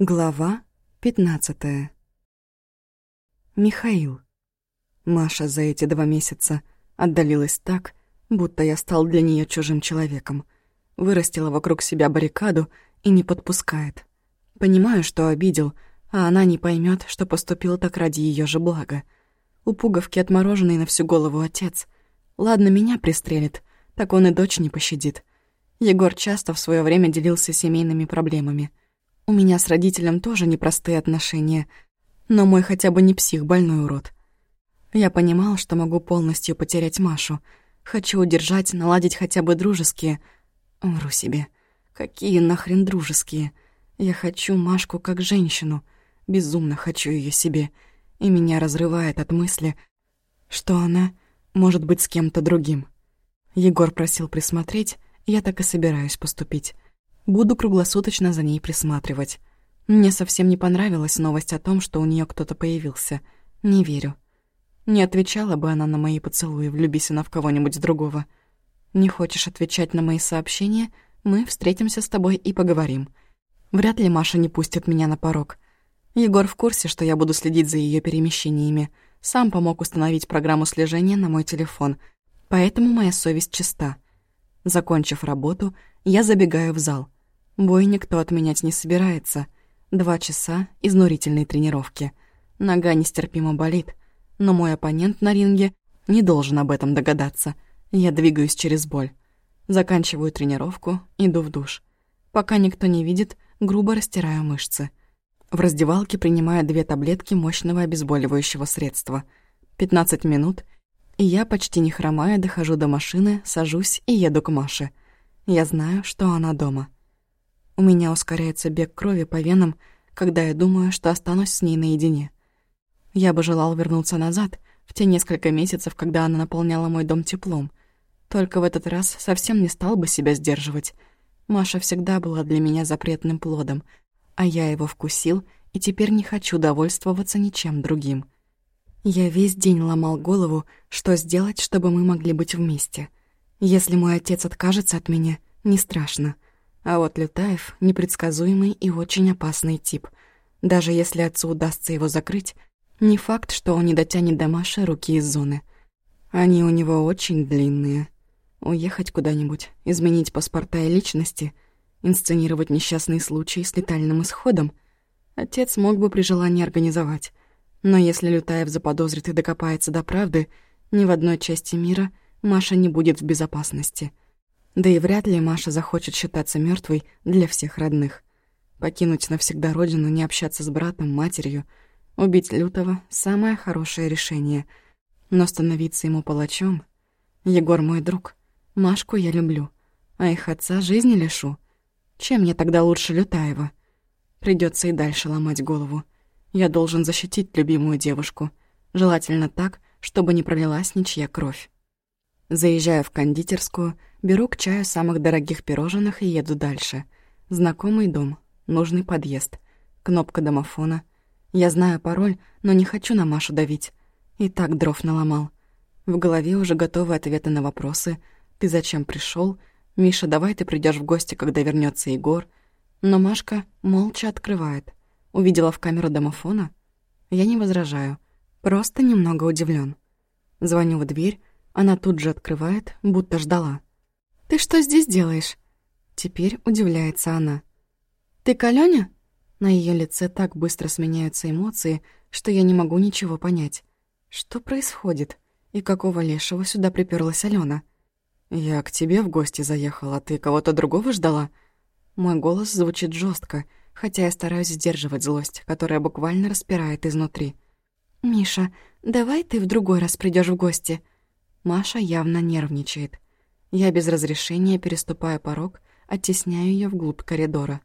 Глава 15 Михаил. Маша за эти два месяца отдалилась так, будто я стал для нее чужим человеком. Вырастила вокруг себя баррикаду и не подпускает. Понимаю, что обидел, а она не поймет, что поступил так ради ее же блага. У пуговки отмороженный на всю голову отец. Ладно, меня пристрелит, так он и дочь не пощадит. Егор часто в свое время делился семейными проблемами — у меня с родителем тоже непростые отношения, но мой хотя бы не псих, больной урод. Я понимал, что могу полностью потерять Машу. Хочу удержать, наладить хотя бы дружеские... Вру себе. Какие нахрен дружеские? Я хочу Машку как женщину. Безумно хочу ее себе. И меня разрывает от мысли, что она может быть с кем-то другим. Егор просил присмотреть, я так и собираюсь поступить. Буду круглосуточно за ней присматривать. Мне совсем не понравилась новость о том, что у нее кто-то появился. Не верю. Не отвечала бы она на мои поцелуи, влюбись она в кого-нибудь другого. Не хочешь отвечать на мои сообщения? Мы встретимся с тобой и поговорим. Вряд ли Маша не пустит меня на порог. Егор в курсе, что я буду следить за ее перемещениями. Сам помог установить программу слежения на мой телефон. Поэтому моя совесть чиста. Закончив работу, я забегаю в зал. Бой никто отменять не собирается. Два часа изнурительной тренировки. Нога нестерпимо болит, но мой оппонент на ринге не должен об этом догадаться. Я двигаюсь через боль. Заканчиваю тренировку, иду в душ. Пока никто не видит, грубо растираю мышцы. В раздевалке принимаю две таблетки мощного обезболивающего средства. 15 минут, и я, почти не хромая, дохожу до машины, сажусь и еду к Маше. Я знаю, что она дома. У меня ускоряется бег крови по венам, когда я думаю, что останусь с ней наедине. Я бы желал вернуться назад, в те несколько месяцев, когда она наполняла мой дом теплом. Только в этот раз совсем не стал бы себя сдерживать. Маша всегда была для меня запретным плодом, а я его вкусил и теперь не хочу довольствоваться ничем другим. Я весь день ломал голову, что сделать, чтобы мы могли быть вместе. Если мой отец откажется от меня, не страшно — а вот Лютаев — непредсказуемый и очень опасный тип. Даже если отцу удастся его закрыть, не факт, что он не дотянет до Маши руки из зоны. Они у него очень длинные. Уехать куда-нибудь, изменить паспорта и личности, инсценировать несчастный случай с летальным исходом. Отец мог бы при желании организовать. Но если Лютаев заподозрит и докопается до правды, ни в одной части мира Маша не будет в безопасности — да и вряд ли Маша захочет считаться мертвой для всех родных. Покинуть навсегда родину, не общаться с братом, матерью. Убить Лютого — самое хорошее решение. Но становиться ему палачом... Егор мой друг. Машку я люблю. А их отца жизни лишу. Чем мне тогда лучше Лютаева? Придется и дальше ломать голову. Я должен защитить любимую девушку. Желательно так, чтобы не пролилась ничья кровь. Заезжаю в кондитерскую — Беру к чаю самых дорогих пирожных и еду дальше. Знакомый дом, нужный подъезд, кнопка домофона. Я знаю пароль, но не хочу на Машу давить. И так дров наломал. В голове уже готовы ответы на вопросы. «Ты зачем пришел? Миша, давай ты придешь в гости, когда вернется Егор». Но Машка молча открывает. Увидела в камеру домофона. Я не возражаю. Просто немного удивлен. Звоню в дверь, она тут же открывает, будто ждала. «Ты что здесь делаешь?» Теперь удивляется она. «Ты Калёня?» На ее лице так быстро сменяются эмоции, что я не могу ничего понять. Что происходит? И какого лешего сюда приперлась Алена? «Я к тебе в гости заехала, ты кого-то другого ждала?» Мой голос звучит жестко, хотя я стараюсь сдерживать злость, которая буквально распирает изнутри. «Миша, давай ты в другой раз придешь в гости». Маша явно нервничает. Я без разрешения переступаю порог, оттесняю ее вглубь коридора.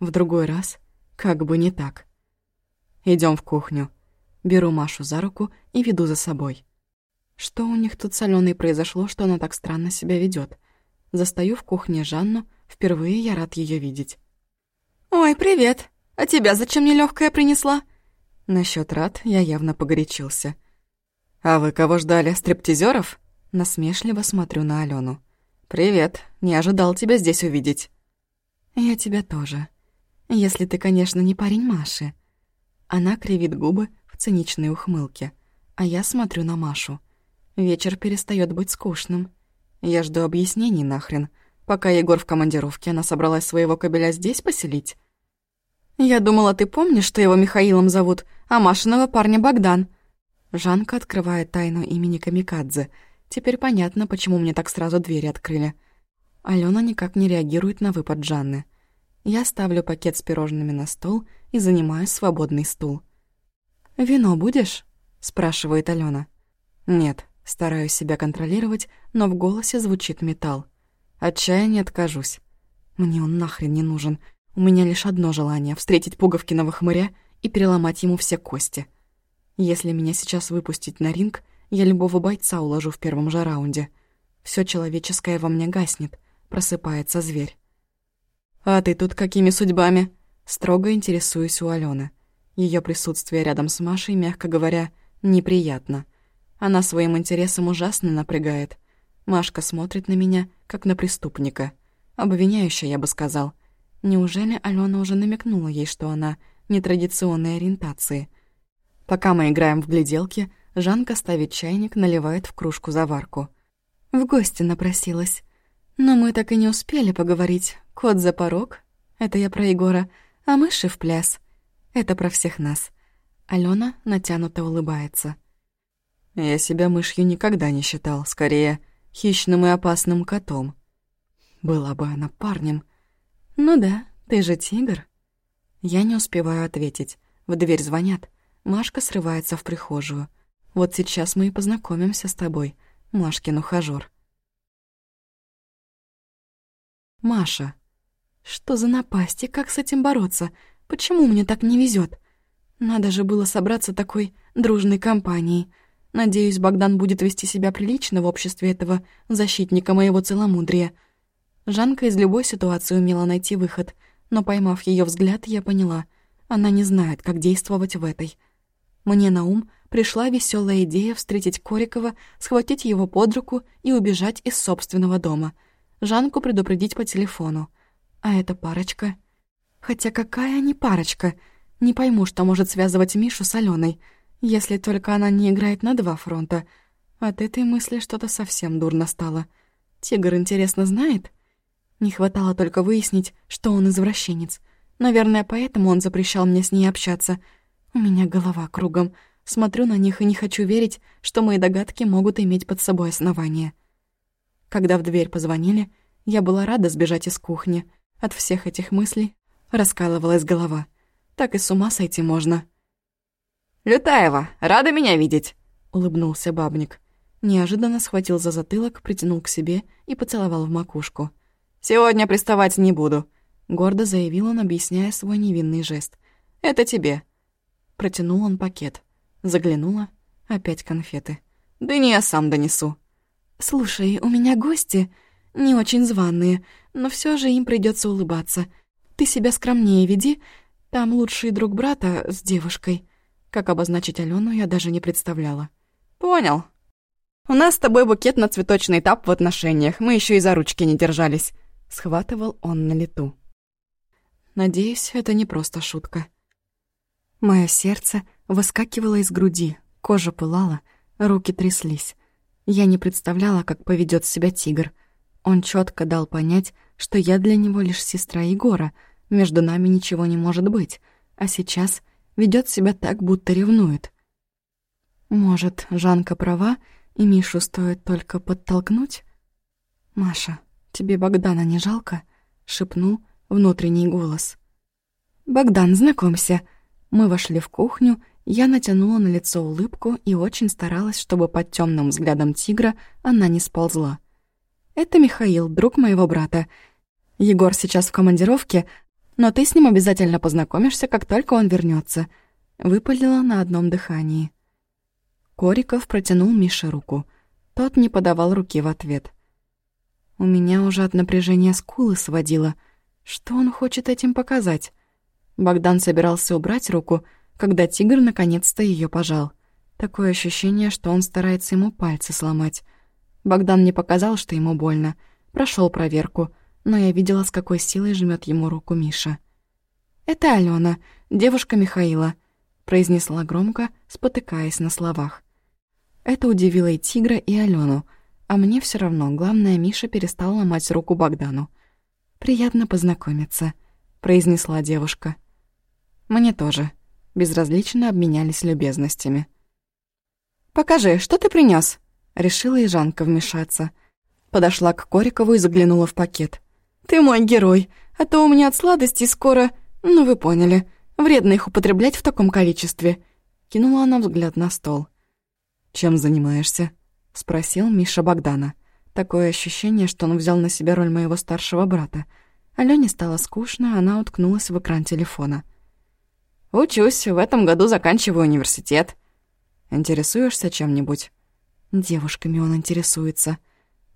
В другой раз как бы не так. Идем в кухню. Беру Машу за руку и веду за собой. Что у них тут с Алёной произошло, что она так странно себя ведет? Застаю в кухне Жанну, впервые я рад ее видеть. «Ой, привет! А тебя зачем нелегкая принесла?» Насчет рад я явно погорячился. «А вы кого ждали, стриптизеров? Насмешливо смотрю на Алену. «Привет, не ожидал тебя здесь увидеть». «Я тебя тоже. Если ты, конечно, не парень Маши». Она кривит губы в циничной ухмылке, а я смотрю на Машу. Вечер перестает быть скучным. Я жду объяснений нахрен. Пока Егор в командировке, она собралась своего кобеля здесь поселить? «Я думала, ты помнишь, что его Михаилом зовут, а Машиного парня Богдан». Жанка открывает тайну имени Камикадзе. Теперь понятно, почему мне так сразу двери открыли. Алена никак не реагирует на выпад Жанны. Я ставлю пакет с пирожными на стол и занимаю свободный стул. «Вино будешь?» — спрашивает Алена. «Нет, стараюсь себя контролировать, но в голосе звучит металл. Отчаяние откажусь. Мне он нахрен не нужен. У меня лишь одно желание — встретить пуговкиного хмыря и переломать ему все кости. Если меня сейчас выпустить на ринг, я любого бойца уложу в первом же раунде. Все человеческое во мне гаснет, просыпается зверь. «А ты тут какими судьбами?» Строго интересуюсь у Алены. Ее присутствие рядом с Машей, мягко говоря, неприятно. Она своим интересом ужасно напрягает. Машка смотрит на меня, как на преступника. Обвиняющая, я бы сказал. Неужели Алена уже намекнула ей, что она нетрадиционной ориентации? Пока мы играем в гляделки, Жанка ставит чайник, наливает в кружку заварку. В гости напросилась. Но мы так и не успели поговорить. Кот за порог. Это я про Егора. А мыши в пляс. Это про всех нас. Алена натянуто улыбается. Я себя мышью никогда не считал. Скорее, хищным и опасным котом. Была бы она парнем. «Ну да, ты же тигр». Я не успеваю ответить. В дверь звонят. Машка срывается в прихожую. «Вот сейчас мы и познакомимся с тобой, Машкин ухажёр». Маша. Что за напасть и как с этим бороться? Почему мне так не везет? Надо же было собраться такой дружной компанией. Надеюсь, Богдан будет вести себя прилично в обществе этого защитника моего целомудрия. Жанка из любой ситуации умела найти выход, но, поймав ее взгляд, я поняла, она не знает, как действовать в этой. Мне на ум пришла веселая идея встретить Корикова, схватить его под руку и убежать из собственного дома. Жанку предупредить по телефону. А эта парочка... Хотя какая они парочка? Не пойму, что может связывать Мишу с Аленой. Если только она не играет на два фронта. От этой мысли что-то совсем дурно стало. Тигр, интересно, знает? Не хватало только выяснить, что он извращенец. Наверное, поэтому он запрещал мне с ней общаться. У меня голова кругом. Смотрю на них и не хочу верить, что мои догадки могут иметь под собой основание. Когда в дверь позвонили, я была рада сбежать из кухни. От всех этих мыслей раскалывалась голова. Так и с ума сойти можно. «Лютаева, рада меня видеть!» — улыбнулся бабник. Неожиданно схватил за затылок, притянул к себе и поцеловал в макушку. «Сегодня приставать не буду», — гордо заявил он, объясняя свой невинный жест. «Это тебе». Протянул он пакет. Заглянула. Опять конфеты. «Да не, я сам донесу». «Слушай, у меня гости, не очень званые, но все же им придется улыбаться. Ты себя скромнее веди, там лучший друг брата с девушкой». Как обозначить Алену, я даже не представляла. «Понял. У нас с тобой букет на цветочный этап в отношениях. Мы еще и за ручки не держались». Схватывал он на лету. Надеюсь, это не просто шутка. Мое сердце выскакивало из груди, кожа пылала, руки тряслись. Я не представляла, как поведет себя тигр. Он четко дал понять, что я для него лишь сестра Егора, между нами ничего не может быть, а сейчас ведет себя так, будто ревнует. Может, Жанка права, и Мишу стоит только подтолкнуть? «Маша, тебе Богдана не жалко?» — шепнул внутренний голос. «Богдан, знакомься». Мы вошли в кухню, я натянула на лицо улыбку и очень старалась, чтобы под темным взглядом тигра она не сползла. «Это Михаил, друг моего брата. Егор сейчас в командировке, но ты с ним обязательно познакомишься, как только он вернется. Выпалила на одном дыхании. Кориков протянул Мише руку. Тот не подавал руки в ответ. У меня уже от напряжения скулы сводило. Что он хочет этим показать? Богдан собирался убрать руку, когда тигр наконец-то ее пожал. Такое ощущение, что он старается ему пальцы сломать. Богдан не показал, что ему больно. Прошел проверку — но я видела, с какой силой жмет ему руку Миша. «Это Алена, девушка Михаила», — произнесла громко, спотыкаясь на словах. Это удивило и Тигра, и Алену, а мне все равно, главное, Миша перестал ломать руку Богдану. «Приятно познакомиться», — произнесла девушка. «Мне тоже». Безразлично обменялись любезностями. «Покажи, что ты принес? решила и Жанка вмешаться. Подошла к Корикову и заглянула в пакет. «Ты мой герой, а то у меня от сладостей скоро... Ну, вы поняли. Вредно их употреблять в таком количестве». Кинула она взгляд на стол. «Чем занимаешься?» — спросил Миша Богдана. Такое ощущение, что он взял на себя роль моего старшего брата. Алёне стало скучно, она уткнулась в экран телефона. «Учусь, в этом году заканчиваю университет». «Интересуешься чем-нибудь?» Девушками он интересуется.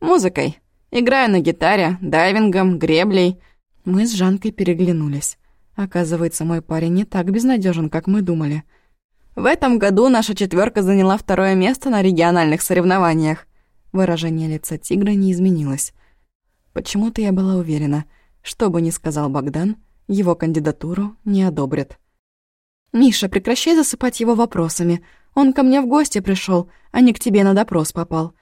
«Музыкой. Играю на гитаре, дайвингом, греблей». Мы с Жанкой переглянулись. Оказывается, мой парень не так безнадежен, как мы думали. В этом году наша четверка заняла второе место на региональных соревнованиях. Выражение лица тигра не изменилось. Почему-то я была уверена, что бы ни сказал Богдан, его кандидатуру не одобрят. «Миша, прекращай засыпать его вопросами. Он ко мне в гости пришел, а не к тебе на допрос попал».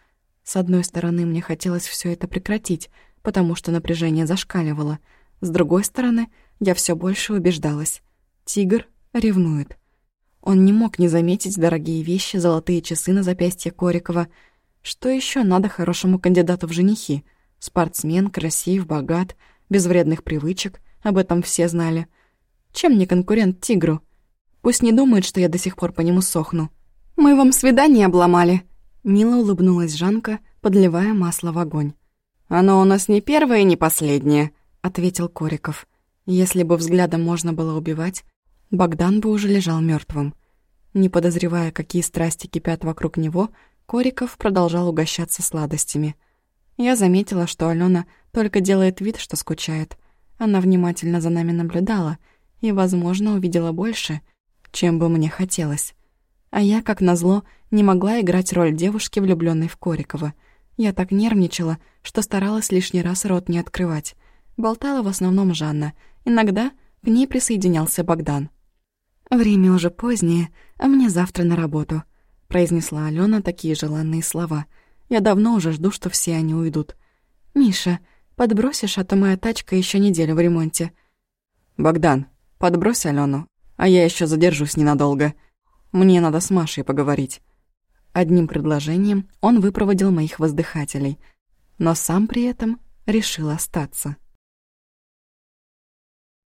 С одной стороны, мне хотелось все это прекратить, потому что напряжение зашкаливало. С другой стороны, я все больше убеждалась. Тигр ревнует. Он не мог не заметить дорогие вещи, золотые часы на запястье Корикова. Что еще надо хорошему кандидату в женихи? Спортсмен, красив, богат, без вредных привычек, об этом все знали. Чем не конкурент тигру? Пусть не думает, что я до сих пор по нему сохну. «Мы вам свидание обломали», — мило улыбнулась Жанка, подливая масло в огонь. «Оно у нас не первое и не последнее», — ответил Кориков. Если бы взглядом можно было убивать, Богдан бы уже лежал мертвым. Не подозревая, какие страсти кипят вокруг него, Кориков продолжал угощаться сладостями. Я заметила, что Алена только делает вид, что скучает. Она внимательно за нами наблюдала и, возможно, увидела больше, чем бы мне хотелось. А я, как назло, не могла играть роль девушки, влюбленной в Корикова. Я так нервничала, что старалась лишний раз рот не открывать. Болтала в основном Жанна. Иногда к ней присоединялся Богдан. «Время уже позднее, а мне завтра на работу», — произнесла Алена такие желанные слова. «Я давно уже жду, что все они уйдут. Миша, подбросишь, а то моя тачка еще неделю в ремонте». «Богдан, подбрось Алену, а я еще задержусь ненадолго. Мне надо с Машей поговорить». Одним предложением он выпроводил моих воздыхателей, но сам при этом решил остаться.